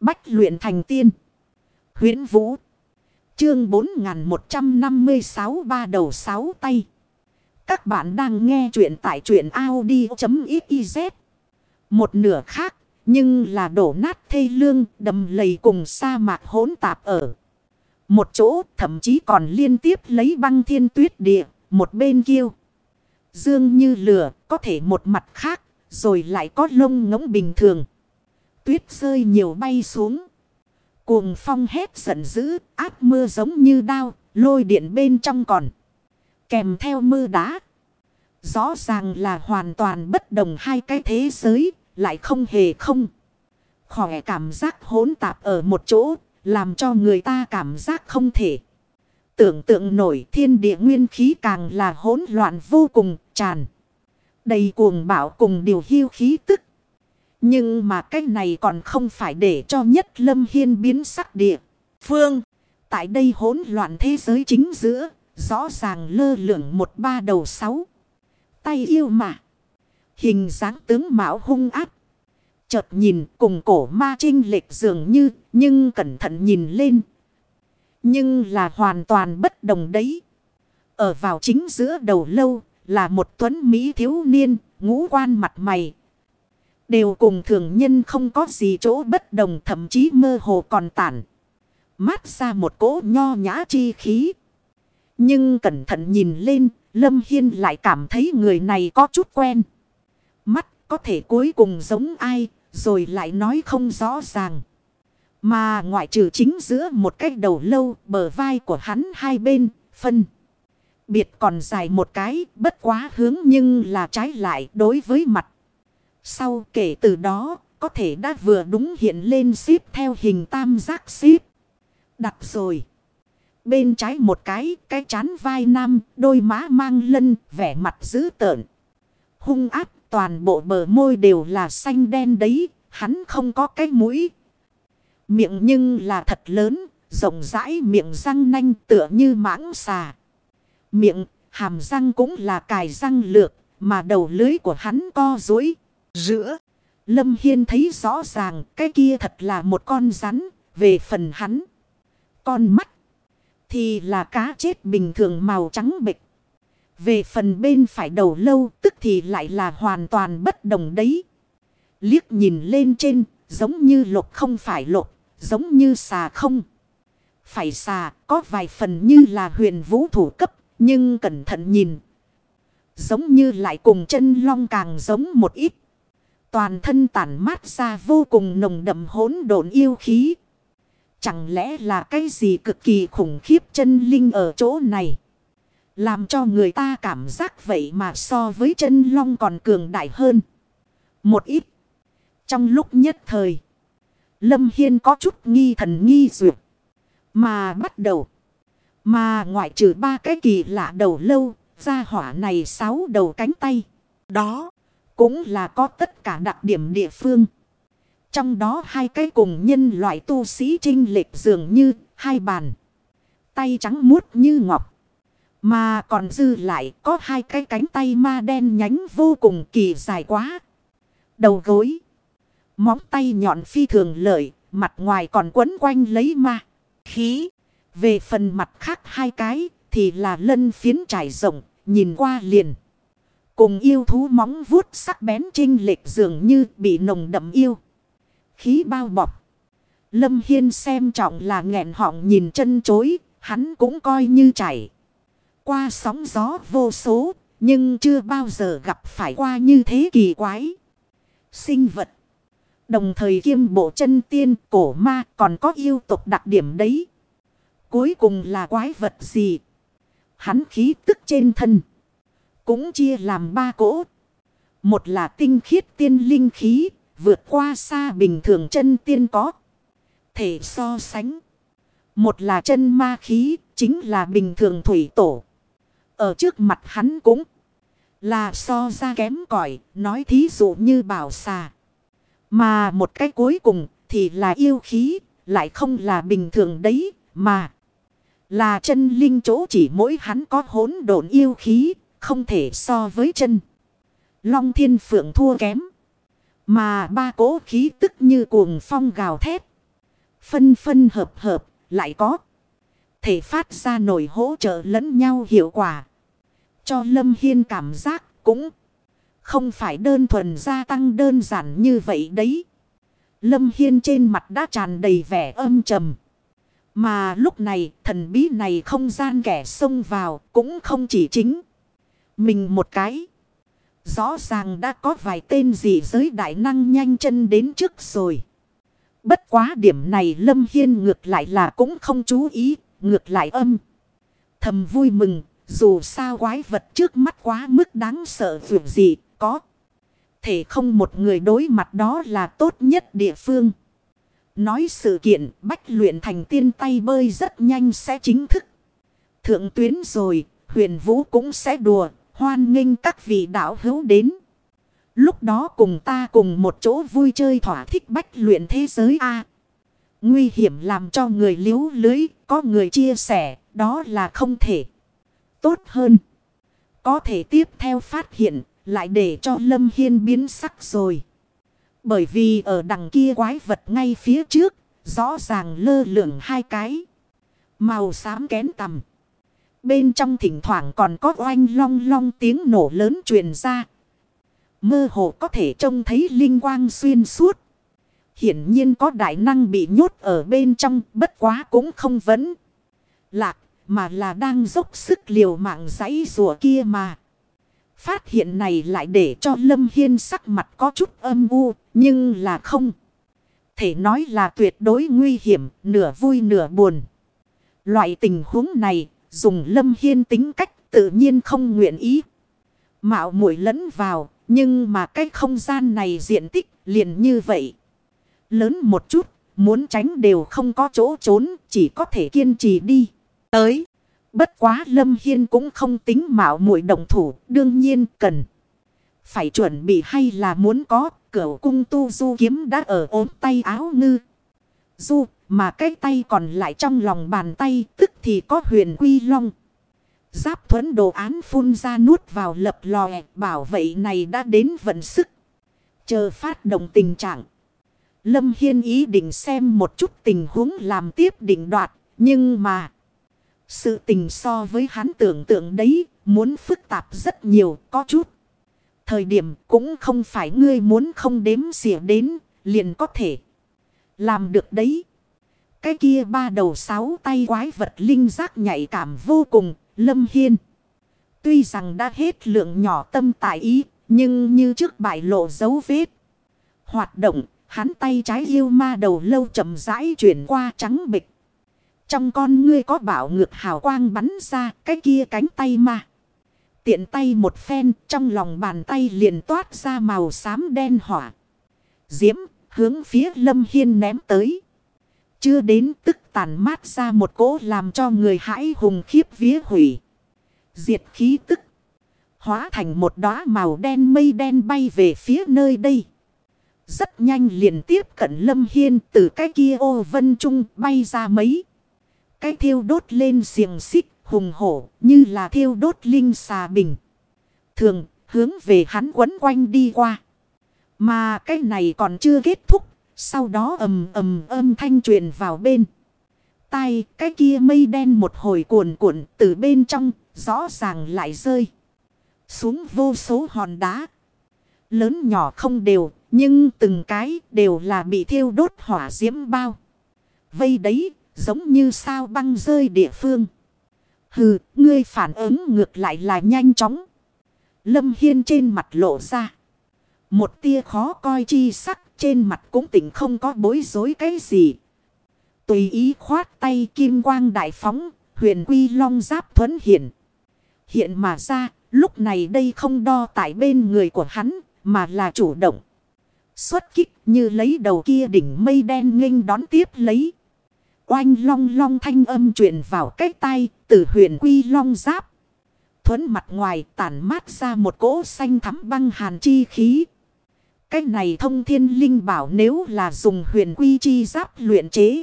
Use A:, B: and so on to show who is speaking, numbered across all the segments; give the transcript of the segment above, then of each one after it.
A: Bách luyện thành tiên. huyễn Vũ. Chương 4156 ba đầu sáu tay. Các bạn đang nghe truyện tại truyện Audi.xyz. Một nửa khác, nhưng là đổ nát thê lương, đầm lầy cùng sa mạc hỗn tạp ở. Một chỗ thậm chí còn liên tiếp lấy băng thiên tuyết địa, một bên kêu. Dương như lửa, có thể một mặt khác, rồi lại có lông ngỗng bình thường. Tuyết rơi nhiều bay xuống. Cuồng phong hét giận dữ, áp mưa giống như đao, lôi điện bên trong còn. Kèm theo mưa đá. Rõ ràng là hoàn toàn bất đồng hai cái thế giới, lại không hề không. Khỏe cảm giác hỗn tạp ở một chỗ, làm cho người ta cảm giác không thể. Tưởng tượng nổi thiên địa nguyên khí càng là hỗn loạn vô cùng, tràn. Đầy cuồng bạo cùng điều hưu khí tức. Nhưng mà cái này còn không phải để cho nhất lâm hiên biến sắc địa. Phương, tại đây hỗn loạn thế giới chính giữa, rõ ràng lơ lửng một ba đầu sáu. Tay yêu mà. Hình dáng tướng mạo hung áp. Chợt nhìn cùng cổ ma trinh lệch dường như, nhưng cẩn thận nhìn lên. Nhưng là hoàn toàn bất đồng đấy. Ở vào chính giữa đầu lâu là một tuấn Mỹ thiếu niên, ngũ quan mặt mày. Đều cùng thường nhân không có gì chỗ bất đồng thậm chí mơ hồ còn tản. Mát ra một cỗ nho nhã chi khí. Nhưng cẩn thận nhìn lên, Lâm Hiên lại cảm thấy người này có chút quen. Mắt có thể cuối cùng giống ai, rồi lại nói không rõ ràng. Mà ngoại trừ chính giữa một cái đầu lâu bờ vai của hắn hai bên, phân. Biệt còn dài một cái, bất quá hướng nhưng là trái lại đối với mặt. Sau kể từ đó, có thể đã vừa đúng hiện lên xếp theo hình tam giác xếp. Đặt rồi. Bên trái một cái, cái chán vai nam, đôi má mang lân, vẻ mặt dữ tợn. Hung áp, toàn bộ bờ môi đều là xanh đen đấy, hắn không có cái mũi. Miệng nhưng là thật lớn, rộng rãi miệng răng nanh tựa như mãng xà. Miệng, hàm răng cũng là cài răng lược, mà đầu lưới của hắn co dối. Giữa, Lâm Hiên thấy rõ ràng cái kia thật là một con rắn, về phần hắn. Con mắt, thì là cá chết bình thường màu trắng bệch. Về phần bên phải đầu lâu tức thì lại là hoàn toàn bất đồng đấy. Liếc nhìn lên trên, giống như lục không phải lục, giống như xà không. Phải xà, có vài phần như là huyền vũ thủ cấp, nhưng cẩn thận nhìn. Giống như lại cùng chân long càng giống một ít. Toàn thân tản mát ra vô cùng nồng đậm hỗn độn yêu khí. Chẳng lẽ là cái gì cực kỳ khủng khiếp chân linh ở chỗ này. Làm cho người ta cảm giác vậy mà so với chân long còn cường đại hơn. Một ít. Trong lúc nhất thời. Lâm Hiên có chút nghi thần nghi duyệt. Mà bắt đầu. Mà ngoại trừ ba cái kỳ lạ đầu lâu. Ra hỏa này sáu đầu cánh tay. Đó. Cũng là có tất cả đặc điểm địa phương. Trong đó hai cái cùng nhân loại tu sĩ trinh lệch dường như hai bàn. Tay trắng muốt như ngọc. Mà còn dư lại có hai cái cánh tay ma đen nhánh vô cùng kỳ dài quá. Đầu gối. Móng tay nhọn phi thường lợi. Mặt ngoài còn quấn quanh lấy ma. Khí. Về phần mặt khác hai cái thì là lân phiến trải rộng. Nhìn qua liền. Cùng yêu thú móng vuốt sắc bén trinh lệch dường như bị nồng đậm yêu. Khí bao bọc. Lâm Hiên xem trọng là nghẹn họng nhìn chân chối. Hắn cũng coi như chảy. Qua sóng gió vô số. Nhưng chưa bao giờ gặp phải qua như thế kỳ quái. Sinh vật. Đồng thời kiêm bộ chân tiên, cổ ma còn có yêu tục đặc điểm đấy. Cuối cùng là quái vật gì? Hắn khí tức trên thân. Cũng chia làm ba cỗ. Một là tinh khiết tiên linh khí, vượt qua xa bình thường chân tiên có. Thể so sánh. Một là chân ma khí, chính là bình thường thủy tổ. Ở trước mặt hắn cũng là so ra kém cỏi nói thí dụ như bảo xà. Mà một cái cuối cùng thì là yêu khí, lại không là bình thường đấy, mà là chân linh chỗ chỉ mỗi hắn có hỗn độn yêu khí, không thể so với chân. Long thiên phượng thua kém. Mà ba cỗ khí tức như cuồng phong gào thét. Phân phân hợp hợp, lại có. Thể phát ra nổi hỗ trợ lẫn nhau hiệu quả. Cho Lâm Hiên cảm giác cũng không phải đơn thuần gia tăng đơn giản như vậy đấy. Lâm Hiên trên mặt đã tràn đầy vẻ âm trầm. Mà lúc này thần bí này không gian kẻ xông vào cũng không chỉ chính. Mình một cái. Rõ ràng đã có vài tên gì giới đại năng nhanh chân đến trước rồi. Bất quá điểm này Lâm Hiên ngược lại là cũng không chú ý, ngược lại âm. Thầm vui mừng, dù sao quái vật trước mắt quá mức đáng sợ vượt gì, có. Thể không một người đối mặt đó là tốt nhất địa phương. Nói sự kiện bách luyện thành tiên tay bơi rất nhanh sẽ chính thức. Thượng tuyến rồi, huyền vũ cũng sẽ đùa, hoan nghênh các vị đạo hữu đến. Lúc đó cùng ta cùng một chỗ vui chơi thỏa thích bách luyện thế giới A. Nguy hiểm làm cho người liếu lưới, có người chia sẻ, đó là không thể. Tốt hơn. Có thể tiếp theo phát hiện, lại để cho Lâm Hiên biến sắc rồi. Bởi vì ở đằng kia quái vật ngay phía trước, rõ ràng lơ lửng hai cái. Màu xám kén tầm. Bên trong thỉnh thoảng còn có oanh long long tiếng nổ lớn truyền ra. Mơ hồ có thể trông thấy linh quang xuyên suốt. Hiển nhiên có đại năng bị nhốt ở bên trong bất quá cũng không vấn. Lạc mà là đang dốc sức liều mạng giấy rùa kia mà. Phát hiện này lại để cho Lâm Hiên sắc mặt có chút âm u, nhưng là không. Thể nói là tuyệt đối nguy hiểm, nửa vui nửa buồn. Loại tình huống này, dùng Lâm Hiên tính cách tự nhiên không nguyện ý. Mạo muội lẫn vào, nhưng mà cái không gian này diện tích liền như vậy. Lớn một chút, muốn tránh đều không có chỗ trốn, chỉ có thể kiên trì đi. Tới. Bất quá Lâm Hiên cũng không tính mạo muội động thủ, đương nhiên cần. Phải chuẩn bị hay là muốn có, cửu cung tu du kiếm đã ở ốm tay áo ngư. Du, mà cái tay còn lại trong lòng bàn tay, tức thì có huyền quy long. Giáp thuẫn đồ án phun ra nuốt vào lập lòe, bảo vệ này đã đến vận sức. Chờ phát động tình trạng. Lâm Hiên ý định xem một chút tình huống làm tiếp định đoạt, nhưng mà... Sự tình so với hắn tưởng tượng đấy, muốn phức tạp rất nhiều, có chút. Thời điểm cũng không phải ngươi muốn không đếm xỉa đến, liền có thể làm được đấy. Cái kia ba đầu sáu tay quái vật linh giác nhạy cảm vô cùng, lâm hiên. Tuy rằng đã hết lượng nhỏ tâm tại ý, nhưng như trước bại lộ dấu vết. Hoạt động, hắn tay trái yêu ma đầu lâu chậm rãi chuyển qua trắng bịch. Trong con ngươi có bảo ngược hào quang bắn ra cái kia cánh tay ma Tiện tay một phen trong lòng bàn tay liền toát ra màu xám đen hỏa. Diễm hướng phía lâm hiên ném tới. Chưa đến tức tàn mát ra một cỗ làm cho người hãi hùng khiếp vía hủy. Diệt khí tức. Hóa thành một đóa màu đen mây đen bay về phía nơi đây. Rất nhanh liền tiếp cận lâm hiên từ cái kia ô vân trung bay ra mấy. Cái thiêu đốt lên xiềng xích hùng hổ như là thiêu đốt linh xà bình. Thường hướng về hắn quấn quanh đi qua. Mà cái này còn chưa kết thúc. Sau đó ầm ầm âm thanh truyền vào bên. Tai cái kia mây đen một hồi cuồn cuộn từ bên trong rõ ràng lại rơi. Xuống vô số hòn đá. Lớn nhỏ không đều nhưng từng cái đều là bị thiêu đốt hỏa diễm bao. Vây đấy giống như sao băng rơi địa phương. Hừ, ngươi phản ứng ngược lại là nhanh chóng. Lâm Hiên trên mặt lộ ra. Một tia khó coi chi sắc trên mặt cũng tỉnh không có bối rối cái gì. Tùy ý khoát tay kim quang đại phóng, huyền quy long giáp thuẫn hiện. Hiện mà ra, lúc này đây không đo tại bên người của hắn, mà là chủ động. Xuất kích như lấy đầu kia đỉnh mây đen nghênh đón tiếp lấy. Oanh long long thanh âm truyền vào cái tay từ huyền quy long giáp. Thuấn mặt ngoài tản mát ra một cỗ xanh thắm băng hàn chi khí. Cái này thông thiên linh bảo nếu là dùng huyền quy chi giáp luyện chế.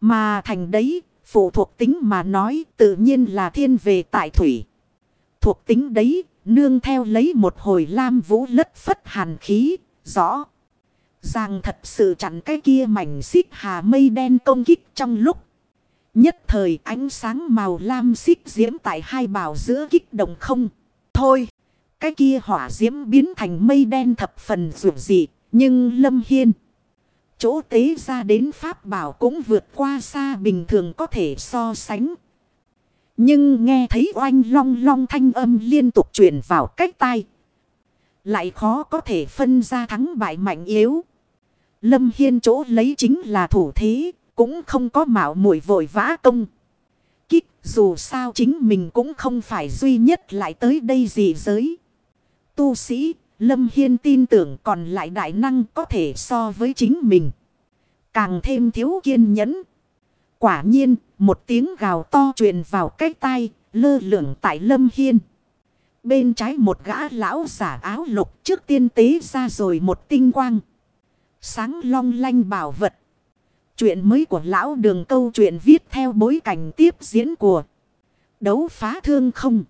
A: Mà thành đấy, phụ thuộc tính mà nói tự nhiên là thiên về tại thủy. Thuộc tính đấy, nương theo lấy một hồi lam vũ lất phất hàn khí, rõ. Giang thật sự chặn cái kia mảnh xích hà mây đen công kích trong lúc. Nhất thời ánh sáng màu lam xích diễm tại hai bảo giữa kích động không. Thôi, cái kia hỏa diễm biến thành mây đen thập phần rượu dị. Nhưng Lâm Hiên, chỗ tế ra đến Pháp bảo cũng vượt qua xa bình thường có thể so sánh. Nhưng nghe thấy oanh long long thanh âm liên tục truyền vào cách tai. Lại khó có thể phân ra thắng bại mạnh yếu. Lâm Hiên chỗ lấy chính là thủ thế, cũng không có mạo muội vội vã công. Kích dù sao chính mình cũng không phải duy nhất lại tới đây gì giới. Tu sĩ, Lâm Hiên tin tưởng còn lại đại năng có thể so với chính mình. Càng thêm thiếu kiên nhẫn. Quả nhiên, một tiếng gào to truyền vào cái tai, lơ lửng tại Lâm Hiên. Bên trái một gã lão giả áo lục trước tiên tế ra rồi một tinh quang. Sáng long lanh bảo vật. Chuyện mới của lão đường câu chuyện viết theo bối cảnh tiếp diễn của đấu phá thương không.